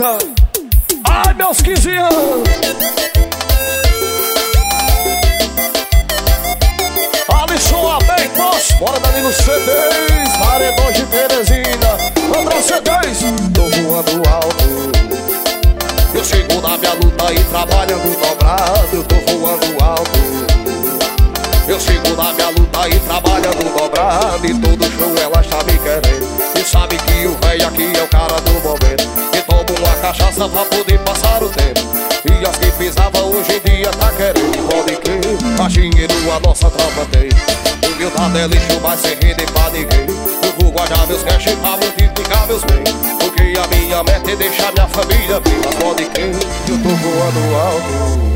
volta. Ai, meus 15 anos. Alisson Abel Poço, bora dali no C10, paredões de Teresina. André C10, tô voando alto. Eu sigo na minha luta e trabalhando dobrado, eu tô voando alto. Eu sigo na minha luta e trabalhando dobrado E todo show ela está me querendo cachaça pra poder passar o tempo. E as que pisava hoje em dia tá querendo Pode crer, mas dinheiro a nossa tropa tem. Humildade é lixo, mas sem render pra ninguém. Eu vou guardar meus cash pra multiplicar meus bens Porque a minha meta é deixar minha família Mas pode crer, eu tô voando alto.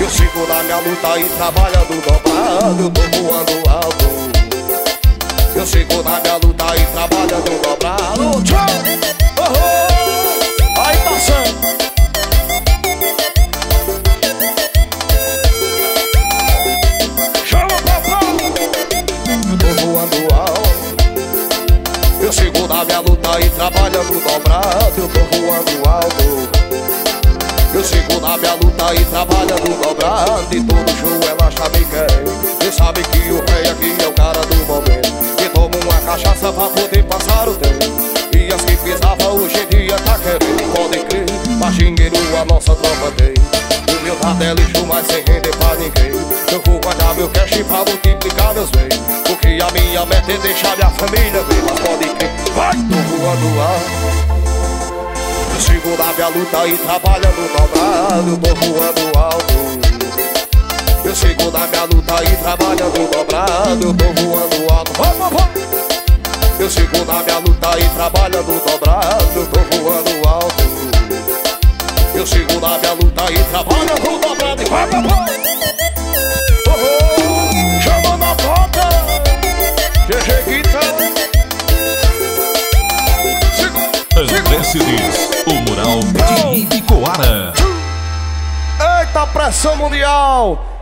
Eu sigo na minha luta e trabalhando dobrado. Eu tô voando alto. Eu sigo na minha luta minha luta e trabalhando dobrado Eu tô voando alto eu sigo na minha luta e trabalhando dobrado E todo show ela já me quer. E sabe que o rei aqui é o cara do momento. E toma uma cachaça pra poder passar o tempo. E as que pisava hoje em dia tá querendo. Pode crer, mas dinheiro a nossa tropa tem. O meu é lixo, mas sem render pra ninguém. Eu vou guardar meu cash pra multiplicar meus bens. Porque a minha meta é deixar minha família bem. Mas pode tô voando alto sigo na minha luta e trabalhando dobrado. Tô voando alto. Eu sigo na minha luta e trabalhando dobrado. Tô voando alto. Vamos, vamos. Eu sigo na minha luta e trabalhando dobrado. Tô voando alto. Eu sigo na minha luta e trabalhando dobrado O mural de Ibicoara. Eita pressão mundial!